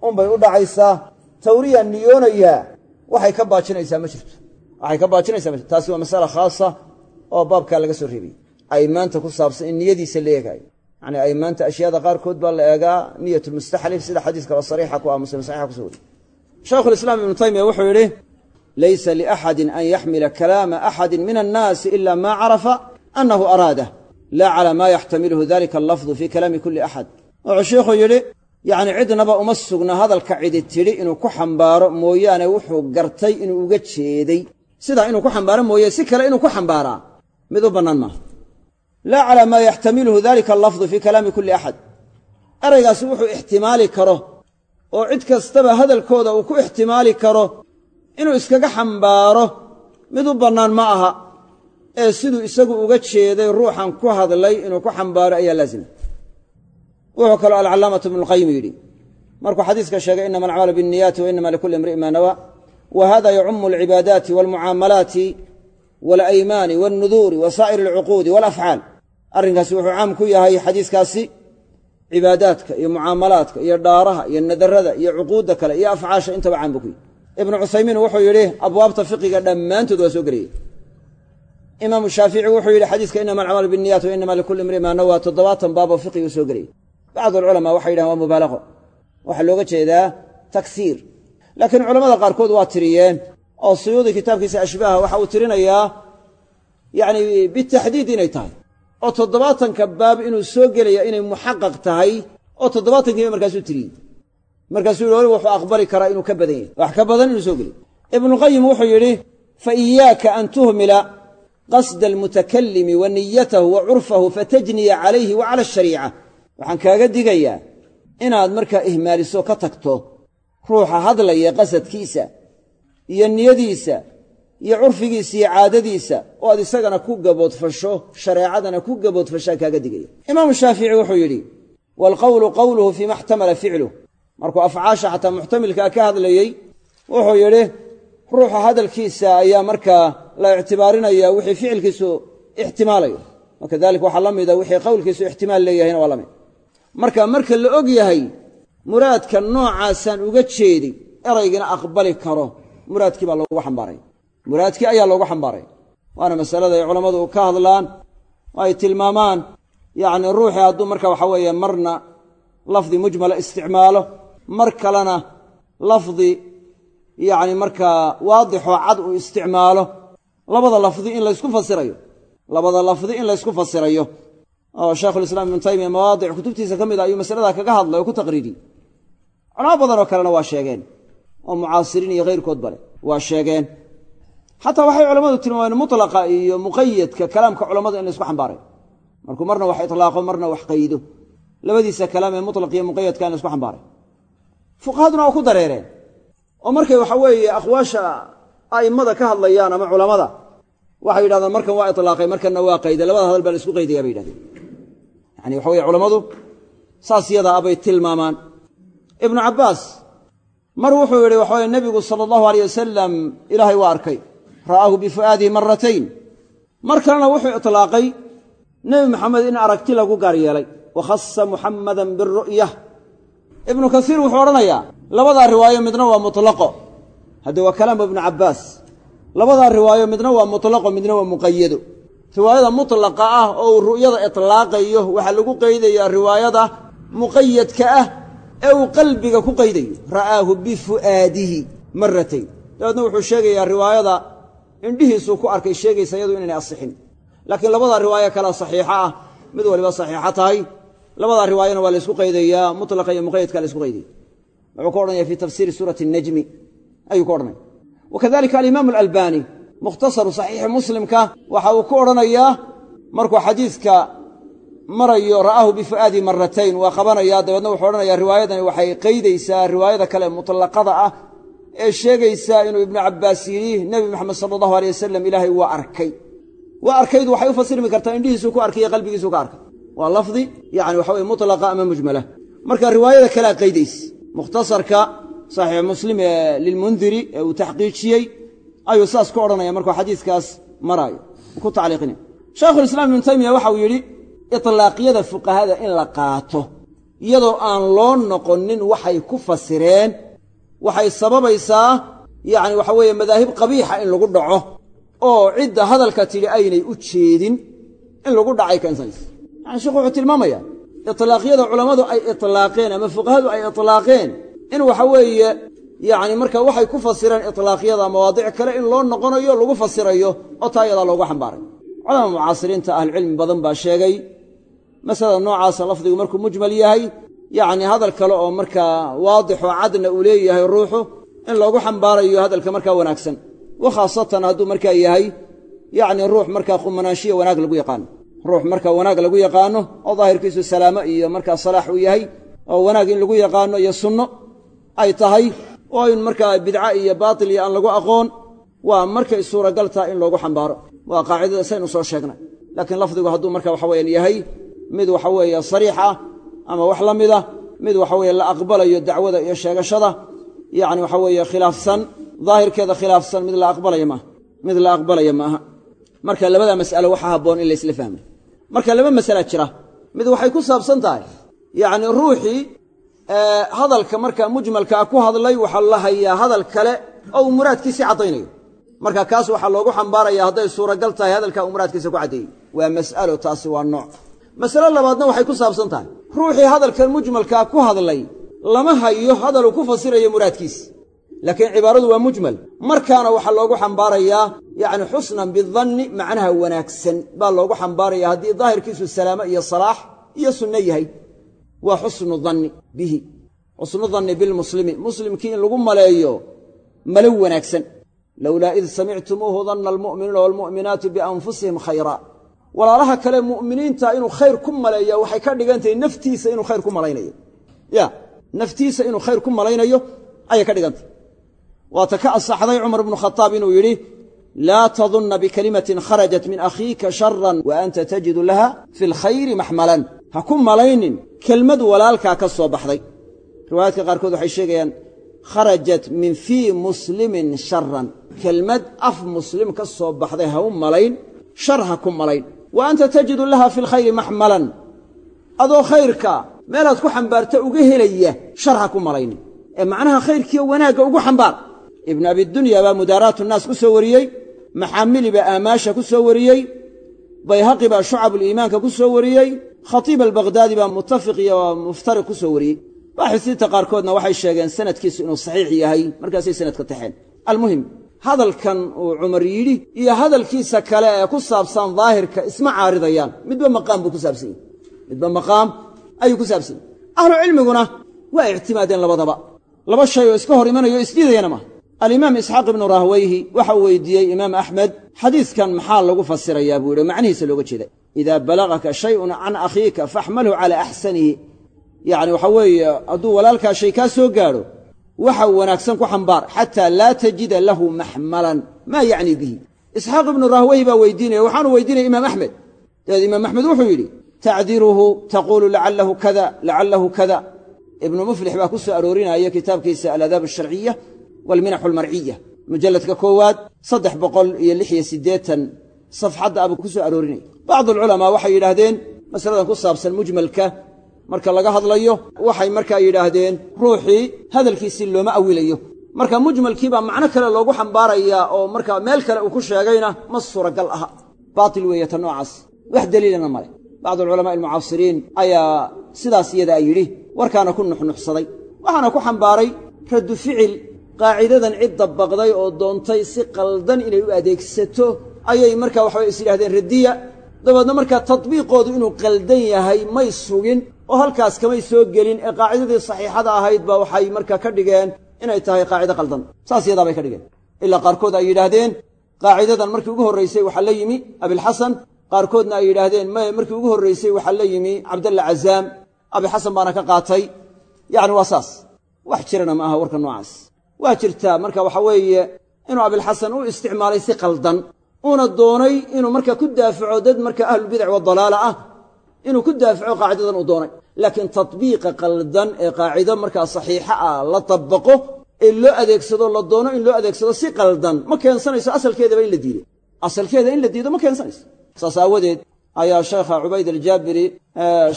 unbay u dhacaysaa. Tawriyaa niyoonayaa waxay ka baajinaysaa ma jirto waxay ka baajinaysaa taasi waa masala khaasa oo baabkaa laga soo reebiyey aymaanta ku saabsan in niyadiisa la eegaayo yacni aymaanta ashyaada qaarkood baa la eegaa niyat lmustaxlif sida xadiiskaba sariixa ku ah muslim saxiixa kuso wariye shaykhulislaam ibnu taymiya wuxuu yidhi laysa liaxadin an yaxmila kalaama axadin min annaasi ila ma carafa anahu araadah laa calaa maa yaxtamiluhu dalika allafdu fii kalaami kulli axad wuxuu sheikhu yidhi yacni cidnaba uma sugna hadalka cidi tidhi inuu ku xambaaro mooyaane wuxuu gartay inuu uga jeeday sidaa inuu ku xambaaro mooye si kale inuu ku xambaaraa. Mid u bannaan maaha laa calaa maa yaxtamiluhu dalika allafdu fii kalaami kulli axad. Eraygaasi wuxuu ixtimaali karo oo cid kastaba hadalkooda uu ku ixtimaali karo inuu iskaga xambaaro mid u bannaan ma aha. Ee siduu isagu uga jeeday ruuxan ku hadlay inuu ku xambaaro ayaa laazima wuxuu kaloo alcallaamatu ibnulqayim yidhi markuu xadiiska sheegay inama alacmaalu binniyaati wa inama likulli imri'in maa nawaa wa hada yacumu alcibaadaati walmucaamalaati waalaymaani walnuduuri wa saa'iri alcuquudi walafcaal arrinkaasi wuxuu caam ku yahay xadiiskaasi cibaadaadka iyo mucaamalaadka iyo dhaaraha iyo nadarada iyo cuquudda kale iyo afcaasha intaba caam buu ku yahy ibnu cuthaymiin wuxuu yidhi abwaabta fiqiga dhammaantood waa soo geliyey imaamu shaafici wuxuu yidhi xadiiska inama alcamalu binniyat wa inama likulli imri maa nawaa toddobaatan baaboo fiqigu soo geliyey bacdu alculamaa waxay yidhahan waa mubaalaqo laakiin culamada qaarkood waa tiriyeen oo suyuudi kitaabkiisa ashbaaha waxa uu tirinayaa yacni bitaxdiid inay tahay. Oo toddobaatanka baab inuu soo gelaya inay muxaqaq tahay oo toddobaatankiiba markaasuu tiriyey. Markaasuu yihi waliba wuxuu aqbali karaa inuu ka badan yahay. Wax ka badan inuu soo geliyo ibnuqayim wuxuu yidhi fa iyaaka an tuhmila qasda almutakallimi wa niyatahu wa curfahu fatajniya calayhi wa cala ashariica waxaan kaaga digayaa inaad markaa ihmaaliso ka tagto ruuxa hadlaya qasadkiisa iyo niyadiisa iyo curfigiisa iyo caadadiisa oo aad isagana ku gaboodfasho shareecadana ku gaboodfashaan kaaga digaya. Imaamu shaafici wuxuu yidhi waalqowlu qowluhu fiima xtamala ficluh markuu afcaasha xataa muxtamilkaa ka hadlayey wuxuu yidhi ruuxa hadalkiisa ayaa markaa la ictibaarinaya wixii ficilkiisu ixtimaalayo wakadalika waxaa la mida wixii qowlkiisu ixtimaal leeyahayna waa la mid. Marka marka la og yahay muraadka noocaasaan uga jeedi eraygina aqbali karo. Muraadkii baa loogu xambaaray. Muraadkii ayaa loogu xambaaray. Waana masalada ay culammadu ka hadlaan oo ay tilmaamaan. Yacni ruuxii hadduu marka waxa weeye marna lafdi mujmala isticmaalo mar kalena lafdi yacni markaa waadixoo cad uu isticmaalo. Labada lafdi in laysku fasirayo. Labada lafdi in laysku fasirayo. Oo shaykhulislaam ibnu taymiya mawaadic kutubtiisa ka mid a ayuu masaladaa kaga hadlay oo ku taqriiriyey culamo badan oo kalena waa sheegeen. Oo mucaasiriin iyo hayrkoodba leh waa sheegeen. Xataa waxay culammadu tilmaameen mutlaqa iyo muqayadka kalaamka culammada in laysku xambaaray markuu marna wax itlaaqo marna wax qaydo. Labadiisa kalaam ee mutlaq iyo muqayadka in laysku xambaaray fuqahaduna ku dareereen. Oo markay waxa weeye aqwaasha a'immada ka hadlayaan ama culammada waxay yidhahdaan markan waa itlaaqay markanna waa qayday. Labada hadal baa la isku qaydaya bay yidhahdeen. Yani waxa weye culammadu saas yadaa bay tilmaamaan ibnu cabbaas mar wuxuu yidhi waxa weye nebigu sala allahu aleyh wasalam ilaahay waa arkay. Ra'aahu bifu'aadihi maratayn mar kalena wuxuu itlaaqay nebi maxamed in aragti lagu gaar yeelay wa khasa muxammadan biru'yah ibnu kasiir wuxuu odhanayaa labadaa riwaayo midna waa mutlaqo. Hadde waa kalaamu ibnu cabbaas. Labadaa riwaayo midna waa mutlaqo midna waa muqayado riwaayada mutlaqa ah oo uu ru'yada itlaaqayo waxaa lagu qaydayaa riwaayada muqayadka ah ee uu qalbiga ku qaydayo ra'aahu bifu'aadihi maratayn dabeedna wuxuu sheegayaa riwaayada indhihiisuu ku arkay sheegaysa iyadu inaynay asixin. Laakiin labadaa riwaayo kale saxiixa ah mid waliba saxiixa tahay. Labadaa riwaayona waa laysku qaydayaa mutlaqa iyo muqayadka laysku qaydaya wuxuu ka odhanaya fii tafsiiri suurati najmi. Ayuu ka odhanaya wakadalika marayo ra'aahu bifu'aadi maratayn waa qabanayaa dabeedna wuxuu odhanayaa riwaayadani waxay qaydaysaa riwaayada kale mutlaqada ah ee sheegaysaa inuu ibnu cabbaas yidhi nebi moxamed sala allahu aley wasalam ilaahay waa arkay. Waa arkaydu waxay u fasirmi kartaa indhihiisuu ku arkay iyo qalbigiisuu ka arkay. Waa lafdi yani waxa weye mutlaqa ama mujmala. Marka riwaayada kalea qaydaysa. Mukhtasarka saxiix muslim ee lilmundiri ee uu taxqiijiyey saas ku odhanaya markuu xadiiskaas maraayo. Ku tacliiqinaya shaykhulislaam ibnu taymiya waxauu yidhi itlaaqyada fuqahada in la qaato iyadoo aan loo noqonin waxay ku fasireen waxay sababaysaa yacni waxa weeye madaahib qabiixa in lagu dhaco oo cidda hadalka tidhi aynay u jeedin in lagu dhacay keensanaysa yani sheikhu wuxuu tilmaamaya itlaaqyada culammadu ay itlaaqeen ama fuqahadu ay itlaaqeen in waxa weeye yacni marka waxay ku fasireen itlaaqyada mawaadic kale in loo noqonayo lagu fasirayo oo taa iyadaa loogu xambaaray. Culama mucaasiriinta ahlucilmi badan baa sheegay masalada noocaasa lafdigu markuu mujmal yahay yacni hadal kale oo markaa waadixoo cadna uu leeyahay ruuxu in loogu xambaarayo hadalka markaa wanaagsan. Wa khaasatan hadduu markaa yahay yacni ruux markaa qumanaanshiya wanaag lagu yaqaano. Ruux markaa wanaag lagu yaqaano oo daahirkiisu salaamo iyo markaa salaax uu yahay oo wanaag in lagu yaqaano iyo sunno ay tahay oo in markaa bidca iyo baatil iyo aan lagu aqoon waa markay suuragal taha in loogu xambaaro. Waa qaacidada saynu soo sheegnay. Laakiin lafdigu hadduu marka waxa weyaan yahay mid waxa weeye sariix ah ama wax la mida mid waxa weye la aqbalayo dacwada iyo sheegashada yacni waxa weeye khilaafsan daahirkeeda khilaafsan mid la aqbalaya maaha mid la aqbalaya maaha marka labada mas'alo waxaa habboon in laysla fahmay marka laba masala jira mid waxay ku saabsan tahay yacni ruuxii hadalka markaa mujmalkaa ku hadlay waxaa la hayaa hadal kale oo uu muraadkiisii caddaynayo. Marka kaas waxaa loogu xambaaraya hadday suuragal tahay hadalkaa uu muraadkiisa ku caddeeyey waa mas'alo taasi waa nooc masale labaadna waxay ku saabsan tahay. Ruuxii hadalkan mujmalkaa ku hadlay lama hayo hadaluu ku fasirayo muraadkiisi laakiin cibaaradu waa mujmal. Markaana waxaa loogu xambaarayaa yacni xusnan bidanni macnaha wanaagsan baa loogu xambaaraya haddii daahirkiisu salaamo iyo salaax iyo sunno yahay. Waa xusnu danni bihi. Xusnu danni bilmuslimi muslimkii in lagu maleeyo malo wanaagsan. Lowlaa id samictumuuhu danna almu'minuuna waalmu'minaatu bianfusihim khayra walaalaha kale mu'miniinta inuu khayr ku maleeya waxay ka dhigan tahay naftiisa inuu khayr ku malaynayo. Ya naftiisa inuu khayr ku malaynayo ayay ka dhigantahy waata ka asaxday cumar bnu khadaab inuu yidhi laa tadunna bikalimatin kharajat min akhiika sharan wa anta tajidu laha fi lkhayri maxmalan ha ku malaynin kelmad walaalkaa ka soo baxday. Riwaayaadka qaarkood waxay sheegayaan kharajat min fii muslimin sharan kelmad af muslim ka soo baxday ha u malayn shar ha ku malayn wa anta tajidu laha fi lkhayri maxmalan adoo khayrka meelaad ku xambaarta uga helaya shar ha ku malaynin ee macnaha khayrkiiyo wanaagga ugu xambaar. Ibnu abidunya baa mudaaraatu naas ku soo wariyey maxaamili baa aamaasha ku soo wariyey bayhaqi baa shucabuliimaanka ku soo wariyey khatiib albaqhdaadi baa muttafiq iyo muftariq ku soo wariyey. Baaxisiinta qaarkoodna waxay sheegeen sanadkiisu inuu saxiix yahay markaasay sanadka taxeen. Almuhim hadalkan uu cumar yidhi iyo hadalkiisa kale ee ku saabsan daahirka isma caaridayaan. Midba maqaam buu ku saabsan midba maqaam ayuu ku saabsan yahy ahlu cilmiguna waa ictimaadeen labadaba. Laba shay oo iska hor imanayo o isdiidayana maaha alimaam isxaaq ibnu rahweyhi waxa uu weydiiyey imaam axmed xadiidkan maxaa lagu fasirayaa? buu yidhi. Macnihiisa looga jeeda idaa balagaka shayun can akhiika faxmalhu calaa axsanihi. Yacni waxa weeye hadduu walaalkaa shay kaa soo gaadho waxa wanaagsan ku xambaar xataa laa tajida lahu maxmalan. Maa yacni bihi? Isxaaq ibnu rahweyhi baa weydiinaya waxaanu weydiinaya imaam axmed. Imaam axmed wuxuu yidhi tacdiruhu taquulu lacalahu kada lacalahu kada. Ibnu muflix baa ku soo aroorinaya kitaabkiisa aladaab alsharciya walminaxu almarciya mujalladka koowaad saddex boqol iyo lix iyo siddeetan safxadda abuu ku soo aroorinaya. Bacdu alculamaa waxay yidhaahdeen masaladan ku saabsan mujmalka marka laga hadlayo waxay markaa yidhaahdeen ruuxii hadalkiisii looma awilayo. Marka mujmalkiibaa macno kale loogu xambaarayaa oo markaa meel kale uu ku sheegayna ma suuragal aha. Baatil weeye ta noocaas. Wax daliilana male bacdu alculamaai almucaasiriin ayaa sidaas iyadaa yidhi warkaana ku nuxnuxsaday. Waxaana ku xambaaray raddu ficil qaacidadan cid dabaqday oo doontay si qaldan inay u adeegsato ayay markaa waxabay is yidhahdeen radiya dabeedna markaa tadbiiqoodu inuu qaldan yahay may sugin oo halkaas kamay soo gelin ee qaacidadii saxiixada ahayd baa waxay markaa ka dhigeen inay tahay qaacido qaldan. Saas yadaa bay ka dhigeen. Ilaa qaarkood ay yidhaahdeen qaacidadan markii ugu horraysay waxaa la yimi abilxasan qaarkoodna ay yidhaahdeen maye markii ugu horraysay waxaa la yimi cabdalla cazaam abixasan baana ka qaatay. Yacni waa saas. Wax jirana ma aha warka noocaas. Waa jirtaa marka waxa weeye inuu abilxasan u isticmaalay si qaldan uuna doonay inuu markaa ku daafaco dad markaa ahlulbidac wadalaala ah inuu ku daafaco qaacidadan uu doonay. Laakiin tatbiiqa qaldan ee qaacido markaa saxiixa ah la dabaqo ee loo adeegsado la doono in loo adeegsado si qaldan. Ma keensanayso asalkeedaba in la diido asalkeeda in la diido ma keensanayso. Saas aawadeed ayaa sheekha cubayd aljaabiri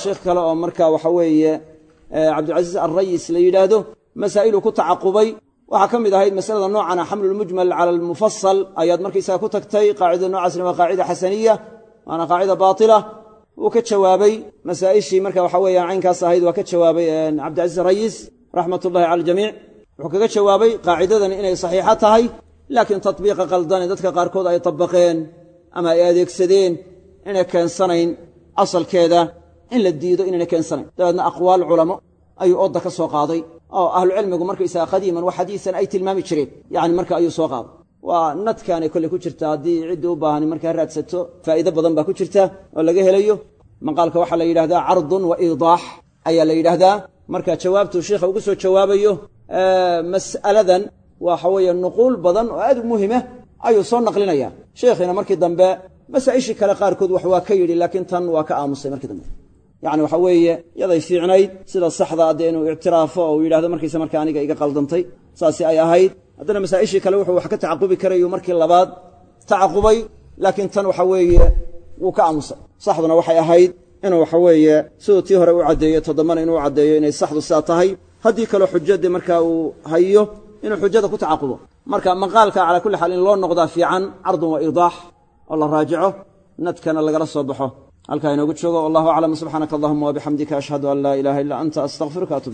sheekh kale oo markaa waxa weeye cabdilcasiis alrayis la yidhaahdo masaa'iluu ku tacaqubay. Waxaa ka mid ahayd masalada noocana xamlulmujmal cala almufasal ayaad markaysaga ku tagtay qaacidada noocaasna waa qaacida xasaniya waana qaacida baatila wuu ka jawaabay. Masaa'ishii marka waxa weeyaan caynkaas ahayd waa ka jawaabay cabdilcasiis rayis raxmat ullahi cala aljamiic wuxuu kaga jawaabay qaacidadan inay saxiixo tahay laakiin tatbiiqa qaldane dadka qaarkood ay tabaqeen ama ay adeegsadeen inay keensanayn asalkeeda. In la diido inayna keensanayn. Dabeedna aqwaal culamo ayuu odda ka soo qaaday oo ahlucilmigu markaysaga qadiiman wa xadiisan ay tilmaami jireen. Yacni marka ayuu soo qaaday waa nadkaanay kolley ku jirta haddii ciddii u baahani markaa raadsato. Faa'iido badan baa ku jirta oo laga helayo. Maqaalka waxaa la yidhahdaa cardun wa iidaax ayaa la yidhaahdaa. Marka jawaabtuu sheikha ugu soo jawaabayo mas'aladan waxa weeye nuquul badan oo aad u muhima ayuu soo naqlinaya. Sheekhiina markii dambe masaa'ishii kale qaarkood wax waa ka yidhi laakiin tan waa ka aamusay markii dambe yacni waxa weeye yaday fiicnayd sida saxda dee inuu ictiraafo oo uu yidhahdo markiisa marka aniga iga qaldantay saasi ay ahayd. Haddana masaa'ishii kale wuxuu wax ka tacaqubi karayuu markii labaad tacaqubay laakiin tan waxa weeye wuu ka aamusay. Saxduna waxay ahayd inuu waxa weeye siduu tii hore u caddeeyo toddobana inuu caddeeyo inay saxdu sidaa tahay. Haddii kaleo xujadii marka uu hayo inuu xujada ku tacaqubo. Marka maqaalka calaa kulli xaal in loo noqdaa fiican cardun wa iidaax oo la raajico nadkana lagala soo baxo halkaa inoogu joogo wallahu aclam subxaanaka allahuma wabixamdika ashhadu an laa ilaaha illa anta astaqfiruka atub